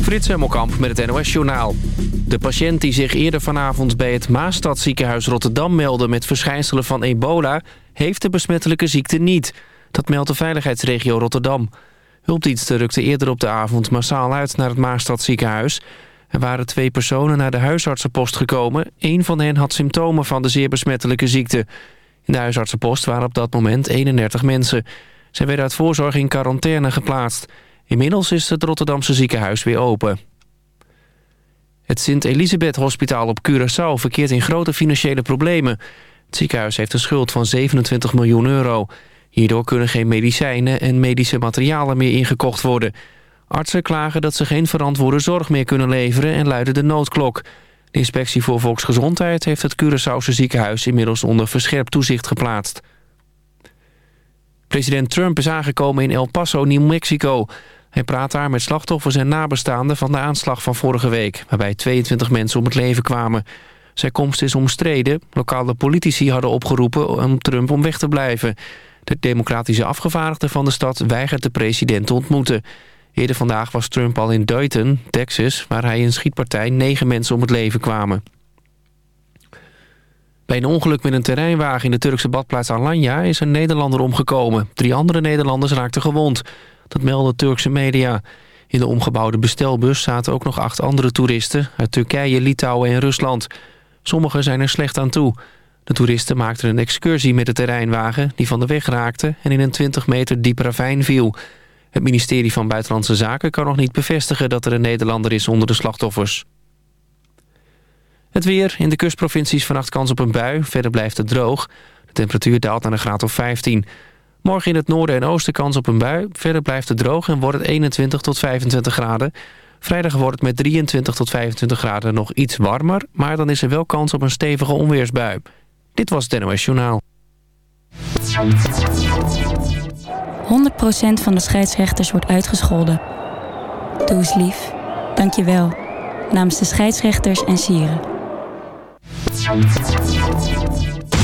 Frits Hemmelkamp met het NOS-journaal. De patiënt die zich eerder vanavond bij het Maastadziekenhuis Rotterdam meldde... met verschijnselen van ebola, heeft de besmettelijke ziekte niet. Dat meldt de veiligheidsregio Rotterdam. Hulpdiensten rukten eerder op de avond massaal uit naar het Maastadziekenhuis. Er waren twee personen naar de huisartsenpost gekomen. Eén van hen had symptomen van de zeer besmettelijke ziekte. In de huisartsenpost waren op dat moment 31 mensen. Zij werden uit voorzorg in quarantaine geplaatst... Inmiddels is het Rotterdamse ziekenhuis weer open. Het Sint-Elisabeth Hospitaal op Curaçao verkeert in grote financiële problemen. Het ziekenhuis heeft een schuld van 27 miljoen euro. Hierdoor kunnen geen medicijnen en medische materialen meer ingekocht worden. Artsen klagen dat ze geen verantwoorde zorg meer kunnen leveren en luiden de noodklok. De inspectie voor volksgezondheid heeft het Curaçaose ziekenhuis inmiddels onder verscherpt toezicht geplaatst. President Trump is aangekomen in El Paso, New Mexico. Hij praat daar met slachtoffers en nabestaanden van de aanslag van vorige week... waarbij 22 mensen om het leven kwamen. Zijn komst is omstreden. Lokale politici hadden opgeroepen om Trump om weg te blijven. De democratische afgevaardigde van de stad weigert de president te ontmoeten. Eerder vandaag was Trump al in Dayton, Texas... waar hij in schietpartij negen mensen om het leven kwamen. Bij een ongeluk met een terreinwagen in de Turkse badplaats Alanya... is een Nederlander omgekomen. Drie andere Nederlanders raakten gewond... Dat melden Turkse media. In de omgebouwde bestelbus zaten ook nog acht andere toeristen... uit Turkije, Litouwen en Rusland. Sommigen zijn er slecht aan toe. De toeristen maakten een excursie met de terreinwagen... die van de weg raakte en in een 20 meter diep ravijn viel. Het ministerie van Buitenlandse Zaken kan nog niet bevestigen... dat er een Nederlander is onder de slachtoffers. Het weer. In de kustprovincies vannacht kans op een bui. Verder blijft het droog. De temperatuur daalt naar een graad of 15. Morgen in het noorden en oosten kans op een bui. Verder blijft het droog en wordt het 21 tot 25 graden. Vrijdag wordt het met 23 tot 25 graden nog iets warmer... maar dan is er wel kans op een stevige onweersbui. Dit was het NOS Journaal. 100% van de scheidsrechters wordt uitgescholden. Doe eens lief. Dank je wel. Namens de scheidsrechters en sieren.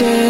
did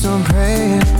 keeps on praying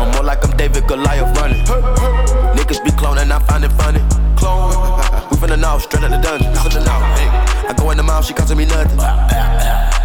I'm more like I'm David Goliath running. Niggas be cloning, I find it funny. Clone. We finna know, straight out the dungeon. I go in the mouth, she costing me nothing.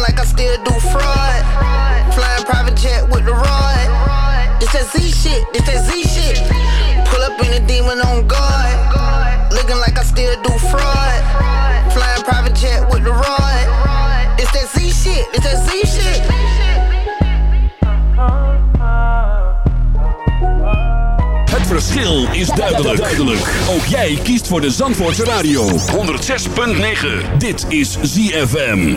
Like I still do fraud. Flying private jet with the rod. It's that Z shit, it's that Z shit. Pull up in a demon on guard. Looking like I still do fraud. Flying private jet with the rod. It's that Z shit, it's that Z shit. Het verschil is duidelijk. duidelijk. Ook jij kiest voor de Zandvoortse Radio. 106.9. Dit is ZFM.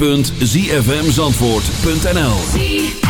www.zfmzandvoort.nl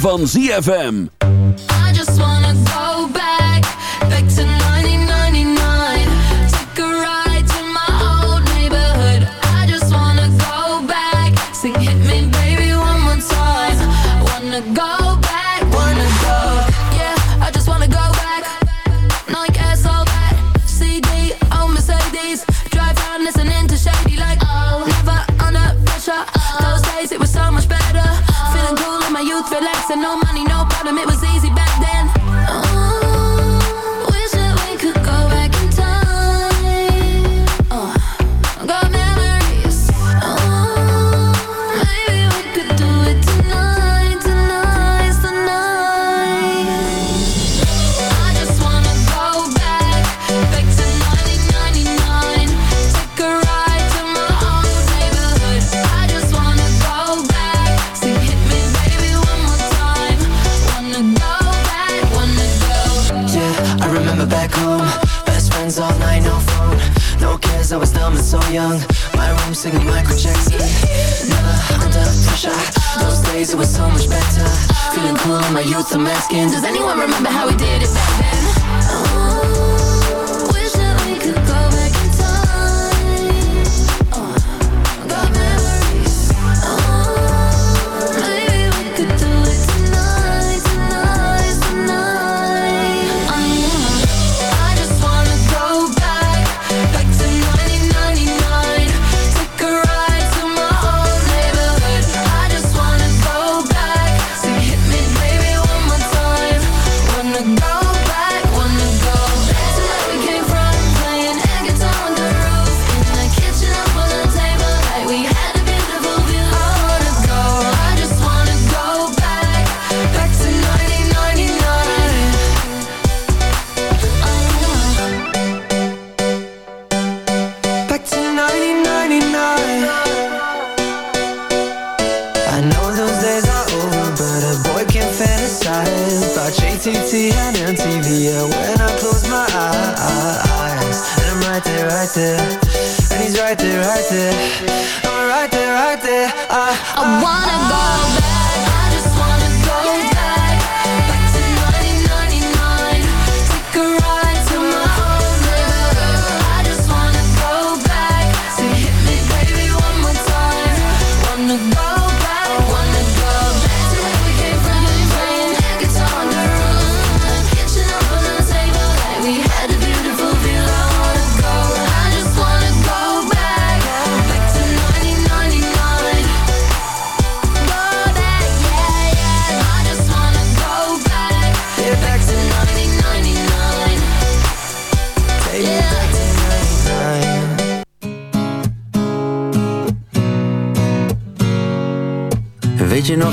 Go back,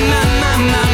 my, my, my,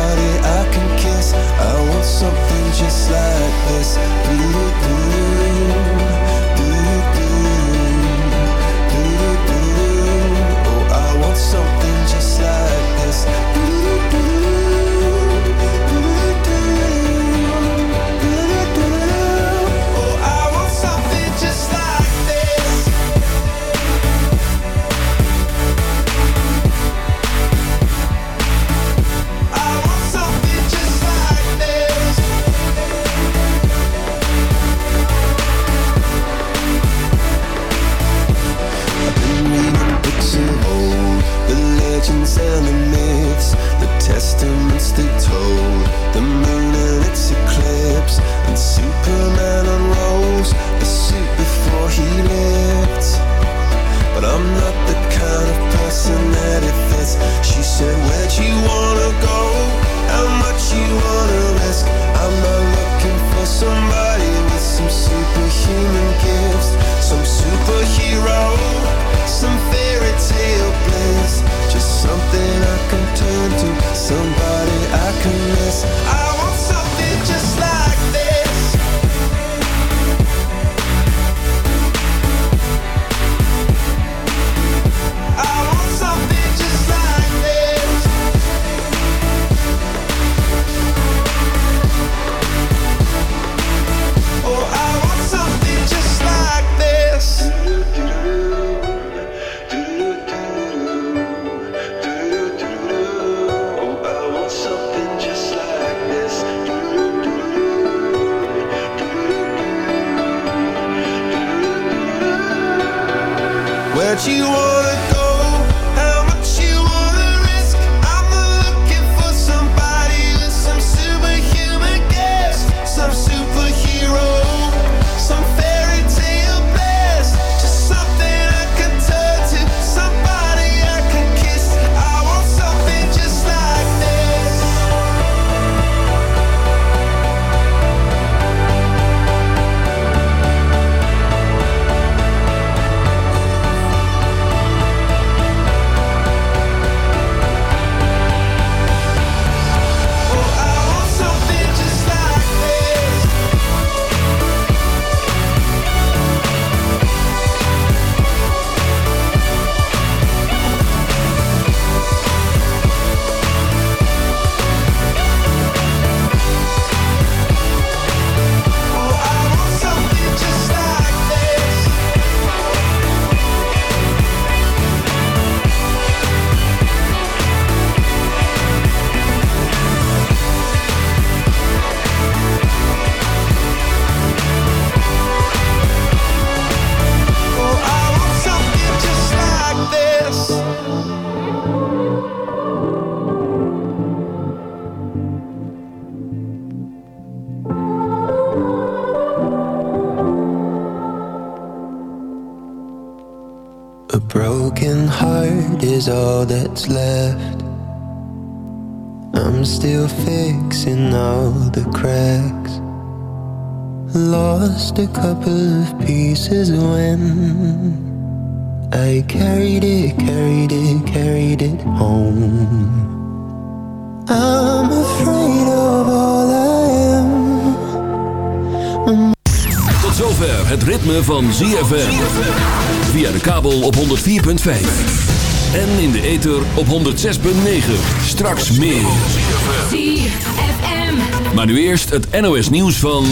lost a couple of pieces when I carried it, carried it, carried it home. I'm afraid of all I am. Tot zover het ritme van ZFM. Via de kabel op 104.5. En in de ether op 106.9. Straks meer. Maar nu eerst het NOS nieuws van...